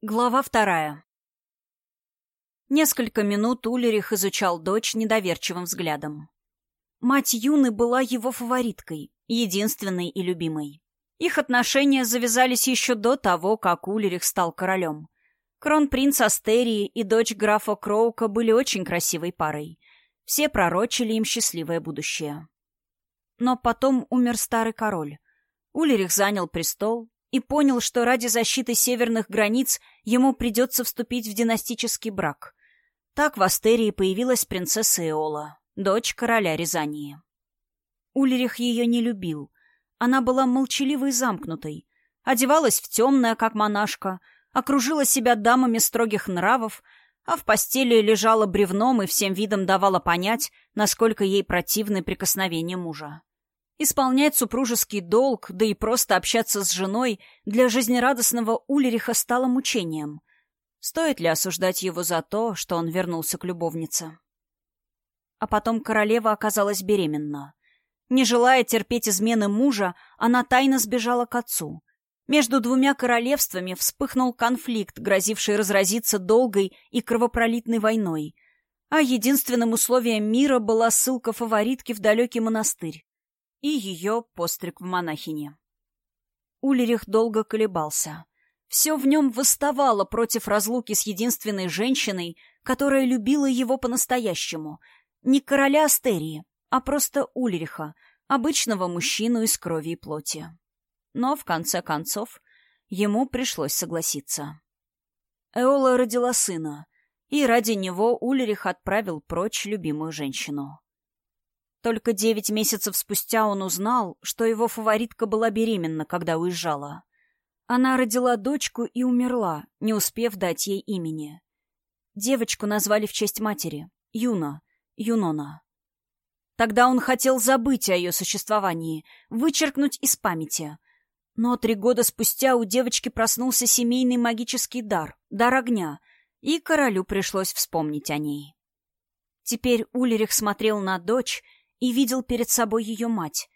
Глава вторая. Несколько минут Улерих изучал дочь недоверчивым взглядом. Мать Юны была его фавориткой, единственной и любимой. Их отношения завязались еще до того, как Улерих стал королем. Кронпринц Астерии и дочь графа Кроука были очень красивой парой. Все пророчили им счастливое будущее. Но потом умер старый король. Улерих занял престол, и понял, что ради защиты северных границ ему придется вступить в династический брак. Так в Астерии появилась принцесса Эола, дочь короля Рязании. Ульрих ее не любил. Она была молчаливой и замкнутой, одевалась в темное, как монашка, окружила себя дамами строгих нравов, а в постели лежала бревном и всем видом давала понять, насколько ей противны прикосновения мужа. Исполнять супружеский долг, да и просто общаться с женой для жизнерадостного Ульриха стало мучением. Стоит ли осуждать его за то, что он вернулся к любовнице? А потом королева оказалась беременна. Не желая терпеть измены мужа, она тайно сбежала к отцу. Между двумя королевствами вспыхнул конфликт, грозивший разразиться долгой и кровопролитной войной. А единственным условием мира была ссылка фаворитки в далекий монастырь и ее постриг в монахине. Улерих долго колебался. Все в нем восставало против разлуки с единственной женщиной, которая любила его по-настоящему. Не короля Астерии, а просто Ульриха, обычного мужчину из крови и плоти. Но, в конце концов, ему пришлось согласиться. Эола родила сына, и ради него Ульрих отправил прочь любимую женщину. Только девять месяцев спустя он узнал, что его фаворитка была беременна, когда уезжала. Она родила дочку и умерла, не успев дать ей имени. Девочку назвали в честь матери — Юна, Юнона. Тогда он хотел забыть о ее существовании, вычеркнуть из памяти. Но три года спустя у девочки проснулся семейный магический дар — дар огня, и королю пришлось вспомнить о ней. Теперь Ульрих смотрел на дочь — и видел перед собой ее мать.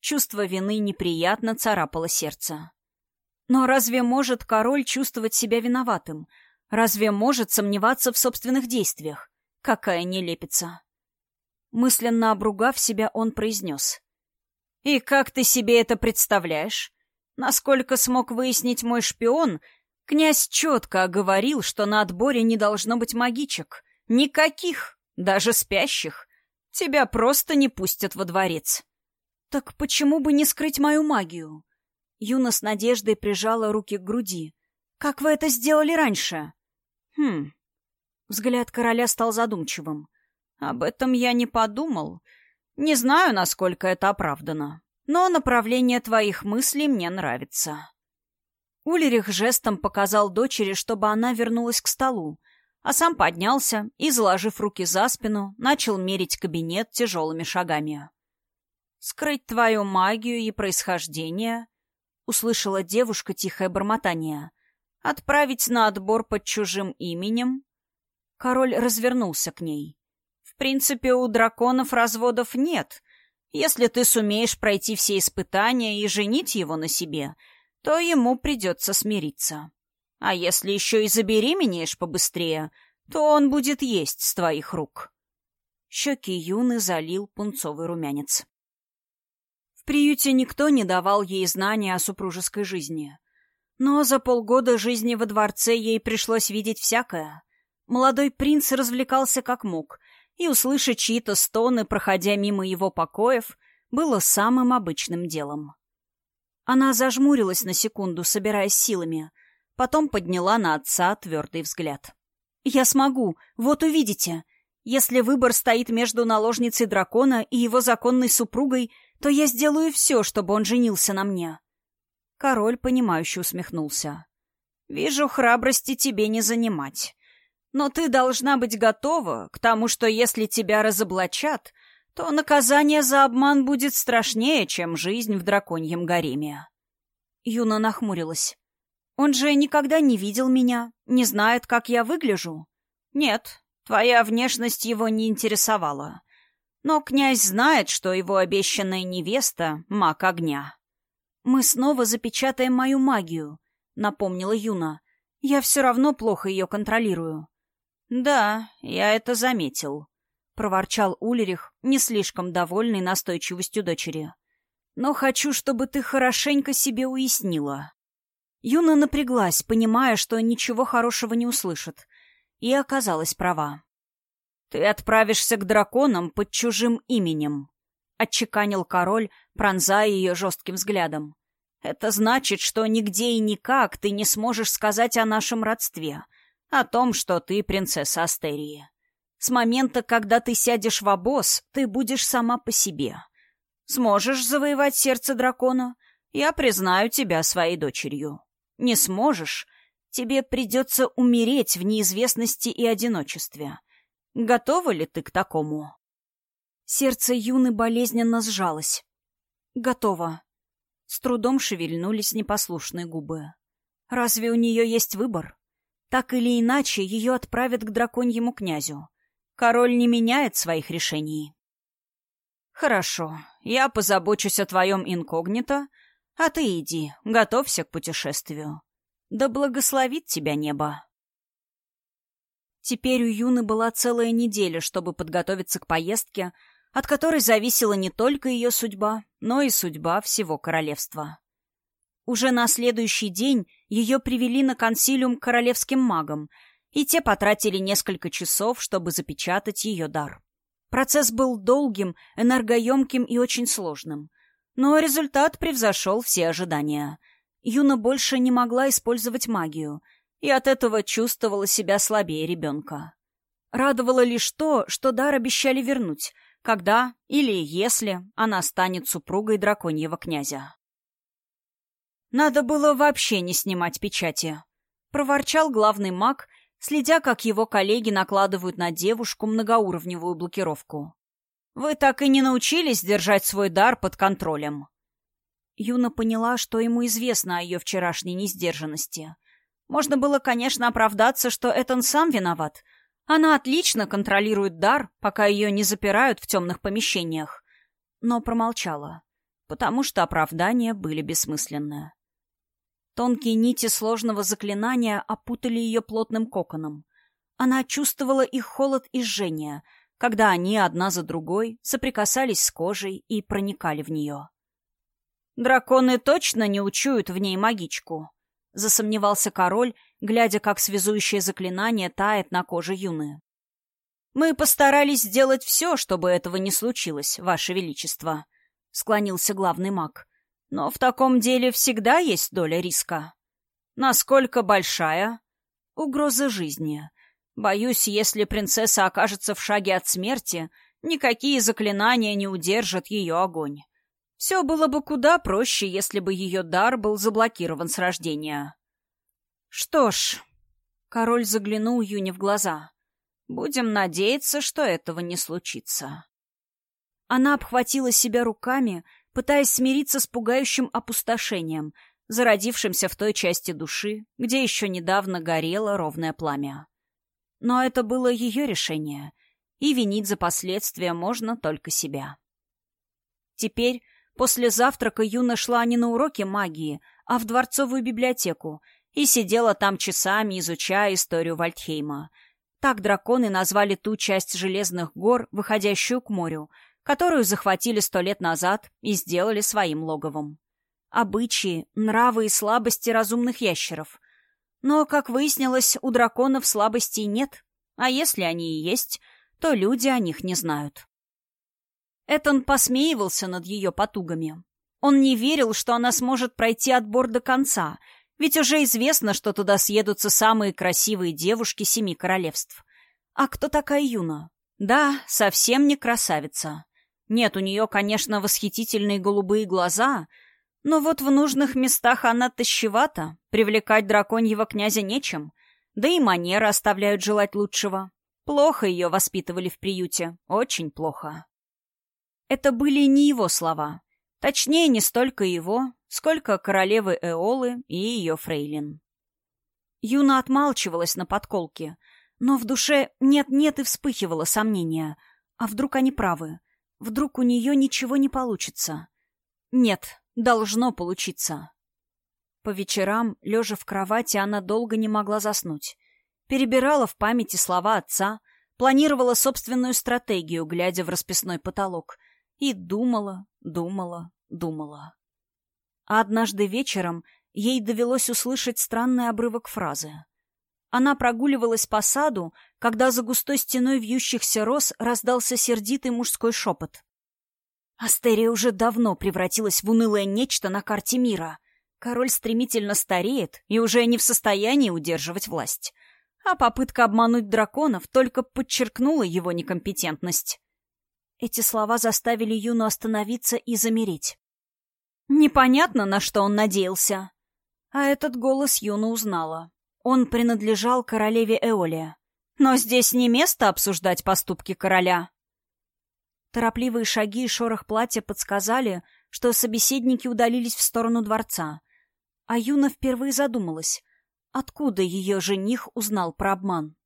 Чувство вины неприятно царапало сердце. Но разве может король чувствовать себя виноватым? Разве может сомневаться в собственных действиях? Какая нелепица! Мысленно обругав себя, он произнес. «И как ты себе это представляешь? Насколько смог выяснить мой шпион, князь четко оговорил, что на отборе не должно быть магичек. Никаких, даже спящих. Тебя просто не пустят во дворец. Так почему бы не скрыть мою магию? Юна с надеждой прижала руки к груди. Как вы это сделали раньше? Хм. Взгляд короля стал задумчивым. Об этом я не подумал. Не знаю, насколько это оправдано. Но направление твоих мыслей мне нравится. Улерих жестом показал дочери, чтобы она вернулась к столу, а сам поднялся и, заложив руки за спину, начал мерить кабинет тяжелыми шагами. «Скрыть твою магию и происхождение?» — услышала девушка тихое бормотание. «Отправить на отбор под чужим именем?» Король развернулся к ней. «В принципе, у драконов разводов нет. Если ты сумеешь пройти все испытания и женить его на себе, то ему придется смириться. А если еще и забеременеешь побыстрее, то он будет есть с твоих рук. Щеки Юны залил пунцовый румянец. В приюте никто не давал ей знания о супружеской жизни. Но за полгода жизни во дворце ей пришлось видеть всякое. Молодой принц развлекался как мог, и услышать чьи-то стоны, проходя мимо его покоев, было самым обычным делом. Она зажмурилась на секунду, собираясь силами — Потом подняла на отца твердый взгляд. «Я смогу, вот увидите. Если выбор стоит между наложницей дракона и его законной супругой, то я сделаю все, чтобы он женился на мне». Король, понимающе усмехнулся. «Вижу, храбрости тебе не занимать. Но ты должна быть готова к тому, что если тебя разоблачат, то наказание за обман будет страшнее, чем жизнь в драконьем гареме». Юна нахмурилась. Он же никогда не видел меня, не знает, как я выгляжу. Нет, твоя внешность его не интересовала. Но князь знает, что его обещанная невеста — маг огня. «Мы снова запечатаем мою магию», — напомнила Юна. Я все равно плохо ее контролирую. Да, я это заметил, проворчал Улерих, не слишком довольный настойчивостью дочери. Но хочу, чтобы ты хорошенько себе уяснила. Юна напряглась, понимая, что ничего хорошего не услышит, и оказалась права. «Ты отправишься к драконам под чужим именем», — отчеканил король, пронзая ее жестким взглядом. «Это значит, что нигде и никак ты не сможешь сказать о нашем родстве, о том, что ты принцесса Астерии. С момента, когда ты сядешь в обоз, ты будешь сама по себе. Сможешь завоевать сердце дракона, я признаю тебя своей дочерью. Не сможешь, тебе придется умереть в неизвестности и одиночестве. Готова ли ты к такому?» Сердце Юны болезненно сжалось. «Готово». С трудом шевельнулись непослушные губы. «Разве у нее есть выбор? Так или иначе, ее отправят к драконьему князю. Король не меняет своих решений». «Хорошо, я позабочусь о твоем инкогнито, а ты иди, готовься к путешествию. Да благословит тебя небо». Теперь у Юны была целая неделя, чтобы подготовиться к поездке, от которой зависела не только ее судьба, но и судьба всего королевства. Уже на следующий день ее привели на консилиум к королевским магам, и те потратили несколько часов, чтобы запечатать ее дар. Процесс был долгим, энергоемким и очень сложным. Но результат превзошел все ожидания. Юна больше не могла использовать магию — и от этого чувствовала себя слабее ребенка. Радовало лишь то, что дар обещали вернуть, когда или если она станет супругой драконьего князя. «Надо было вообще не снимать печати», — проворчал главный маг, следя, как его коллеги накладывают на девушку многоуровневую блокировку. «Вы так и не научились держать свой дар под контролем». Юна поняла, что ему известно о ее вчерашней несдержанности, можно было, конечно, оправдаться, что Этан сам виноват. Она отлично контролирует дар, пока ее не запирают в темных помещениях. Но промолчала, потому что оправдания были бессмысленны. Тонкие нити сложного заклинания опутали ее плотным коконом. Она чувствовала их холод и жжение, когда они одна за другой соприкасались с кожей и проникали в нее. «Драконы точно не учуют в ней магичку», засомневался король, глядя, как связующее заклинание тает на коже юны. «Мы постарались сделать все, чтобы этого не случилось, Ваше Величество», — склонился главный маг. «Но в таком деле всегда есть доля риска». «Насколько большая?» «Угроза жизни. Боюсь, если принцесса окажется в шаге от смерти, никакие заклинания не удержат ее огонь. Все было бы куда проще, если бы ее дар был заблокирован с рождения. Что ж, король заглянул Юне в глаза. Будем надеяться, что этого не случится. Она обхватила себя руками, пытаясь смириться с пугающим опустошением, зародившимся в той части души, где еще недавно горело ровное пламя. Но это было ее решение, и винить за последствия можно только себя. Теперь После завтрака Юна шла не на уроки магии, а в дворцовую библиотеку и сидела там часами, изучая историю Вальдхейма. Так драконы назвали ту часть железных гор, выходящую к морю, которую захватили сто лет назад и сделали своим логовом. Обычаи, нравы и слабости разумных ящеров. Но, как выяснилось, у драконов слабостей нет, а если они и есть, то люди о них не знают. Этон посмеивался над ее потугами. Он не верил, что она сможет пройти отбор до конца, ведь уже известно, что туда съедутся самые красивые девушки семи королевств. А кто такая Юна? Да, совсем не красавица. Нет, у нее, конечно, восхитительные голубые глаза, но вот в нужных местах она тащевата, привлекать драконьего князя нечем, да и манеры оставляют желать лучшего. Плохо ее воспитывали в приюте, очень плохо. Это были не его слова. Точнее, не столько его, сколько королевы Эолы и ее фрейлин. Юна отмалчивалась на подколке, но в душе нет-нет и вспыхивало сомнение. А вдруг они правы? Вдруг у нее ничего не получится? Нет, должно получиться. По вечерам, лежа в кровати, она долго не могла заснуть. Перебирала в памяти слова отца, планировала собственную стратегию, глядя в расписной потолок, и думала, думала, думала. А однажды вечером ей довелось услышать странный обрывок фразы. Она прогуливалась по саду, когда за густой стеной вьющихся роз раздался сердитый мужской шепот. Астерия уже давно превратилась в унылое нечто на карте мира. Король стремительно стареет и уже не в состоянии удерживать власть. А попытка обмануть драконов только подчеркнула его некомпетентность. Эти слова заставили Юну остановиться и замереть. Непонятно, на что он надеялся. А этот голос Юна узнала. Он принадлежал королеве Эоле. Но здесь не место обсуждать поступки короля. Торопливые шаги и шорох платья подсказали, что собеседники удалились в сторону дворца. А Юна впервые задумалась, откуда ее жених узнал про обман.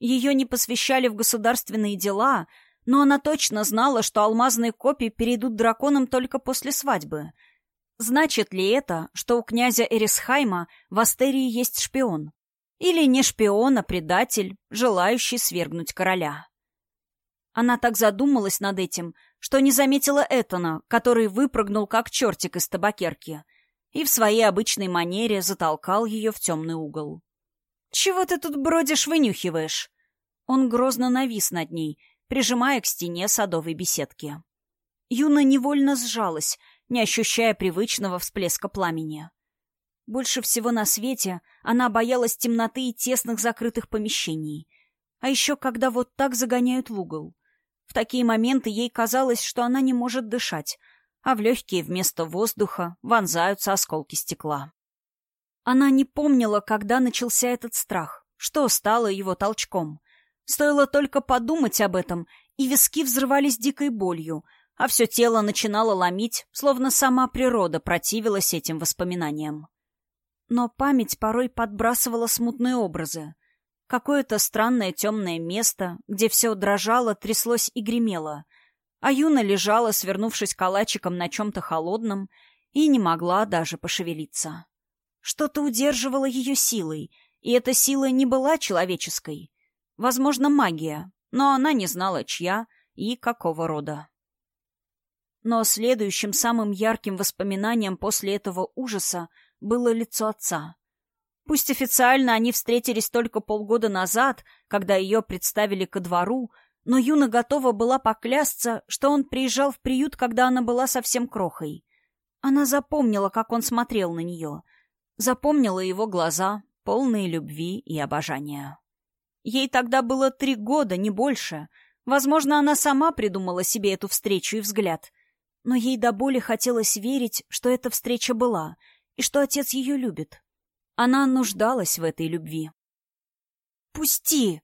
Ее не посвящали в государственные дела, но она точно знала, что алмазные копии перейдут драконам только после свадьбы. Значит ли это, что у князя Эрисхайма в Астерии есть шпион? Или не шпион, а предатель, желающий свергнуть короля? Она так задумалась над этим, что не заметила Этона, который выпрыгнул как чертик из табакерки и в своей обычной манере затолкал ее в темный угол. «Чего ты тут бродишь, вынюхиваешь?» Он грозно навис над ней, прижимая к стене садовой беседки. Юна невольно сжалась, не ощущая привычного всплеска пламени. Больше всего на свете она боялась темноты и тесных закрытых помещений. А еще когда вот так загоняют в угол. В такие моменты ей казалось, что она не может дышать, а в легкие вместо воздуха вонзаются осколки стекла. Она не помнила, когда начался этот страх, что стало его толчком. Стоило только подумать об этом, и виски взрывались дикой болью, а все тело начинало ломить, словно сама природа противилась этим воспоминаниям. Но память порой подбрасывала смутные образы. Какое-то странное темное место, где все дрожало, тряслось и гремело. А Юна лежала, свернувшись калачиком на чем-то холодном, и не могла даже пошевелиться. Что-то удерживало ее силой, и эта сила не была человеческой. Возможно, магия, но она не знала, чья и какого рода. Но следующим самым ярким воспоминанием после этого ужаса было лицо отца. Пусть официально они встретились только полгода назад, когда ее представили ко двору, но Юна готова была поклясться, что он приезжал в приют, когда она была совсем крохой. Она запомнила, как он смотрел на нее. Запомнила его глаза, полные любви и обожания. Ей тогда было три года, не больше. Возможно, она сама придумала себе эту встречу и взгляд. Но ей до боли хотелось верить, что эта встреча была, и что отец ее любит. Она нуждалась в этой любви. «Пусти!»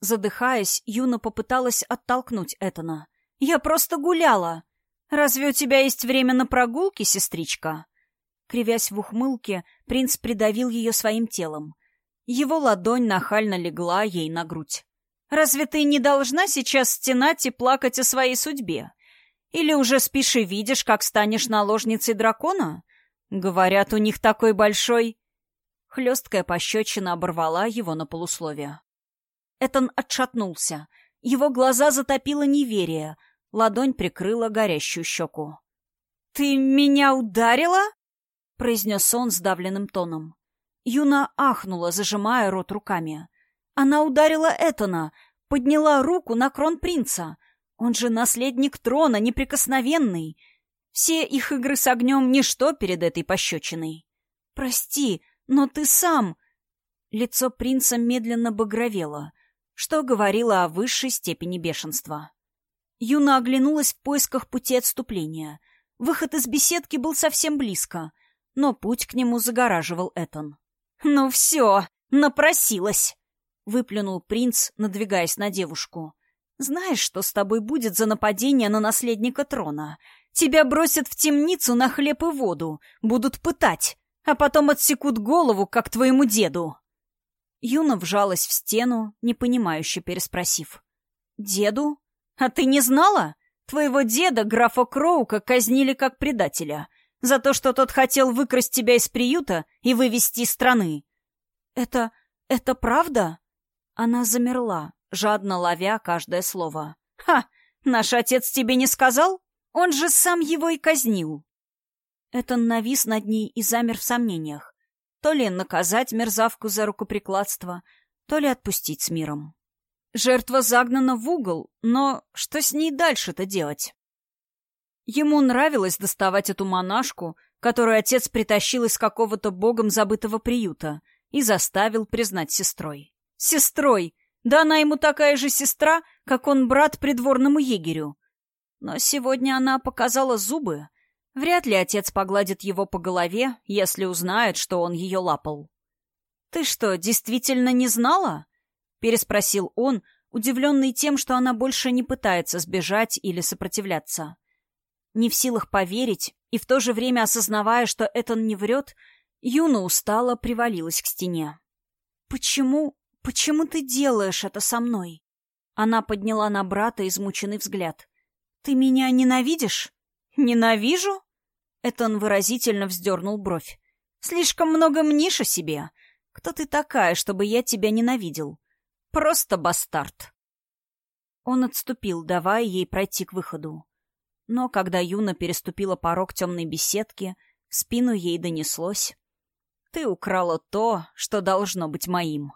Задыхаясь, Юна попыталась оттолкнуть Этана. «Я просто гуляла! Разве у тебя есть время на прогулки, сестричка?» Кривясь в ухмылке, принц придавил ее своим телом. Его ладонь нахально легла ей на грудь. «Разве ты не должна сейчас стенать и плакать о своей судьбе? Или уже спишь и видишь, как станешь наложницей дракона? Говорят, у них такой большой...» Хлесткая пощечина оборвала его на полусловие. Этон отшатнулся. Его глаза затопило неверие. Ладонь прикрыла горящую щеку. «Ты меня ударила?» — произнес он сдавленным тоном. Юна ахнула, зажимая рот руками. Она ударила Этона, подняла руку на кронпринца. Он же наследник трона, неприкосновенный. Все их игры с огнем — ничто перед этой пощечиной. «Прости», но ты сам...» Лицо принца медленно багровело, что говорило о высшей степени бешенства. Юна оглянулась в поисках пути отступления. Выход из беседки был совсем близко, но путь к нему загораживал Этон. «Ну все, напросилась!» — выплюнул принц, надвигаясь на девушку. «Знаешь, что с тобой будет за нападение на наследника трона? Тебя бросят в темницу на хлеб и воду, будут пытать, а потом отсекут голову, как твоему деду. Юна вжалась в стену, непонимающе переспросив. «Деду? А ты не знала? Твоего деда, графа Кроука, казнили как предателя. За то, что тот хотел выкрасть тебя из приюта и вывести из страны. Это... это правда? Она замерла, жадно ловя каждое слово. Ха! Наш отец тебе не сказал? Он же сам его и казнил. Этон навис над ней и замер в сомнениях. То ли наказать мерзавку за рукоприкладство, то ли отпустить с миром. Жертва загнана в угол, но что с ней дальше-то делать? Ему нравилось доставать эту монашку, которую отец притащил из какого-то богом забытого приюта и заставил признать сестрой. Сестрой! Да она ему такая же сестра, как он брат придворному егерю. Но сегодня она показала зубы. Вряд ли отец погладит его по голове, если узнает, что он ее лапал. «Ты что, действительно не знала?» — переспросил он, удивленный тем, что она больше не пытается сбежать или сопротивляться. Не в силах поверить и в то же время осознавая, что Этан не врет, Юна устало привалилась к стене. «Почему, почему ты делаешь это со мной?» Она подняла на брата измученный взгляд. «Ты меня ненавидишь?» «Ненавижу?» Этан выразительно вздернул бровь. «Слишком много мнишь о себе. Кто ты такая, чтобы я тебя ненавидел? Просто бастард». Он отступил, давая ей пройти к выходу. Но когда Юна переступила порог темной беседки, в спину ей донеслось. «Ты украла то, что должно быть моим».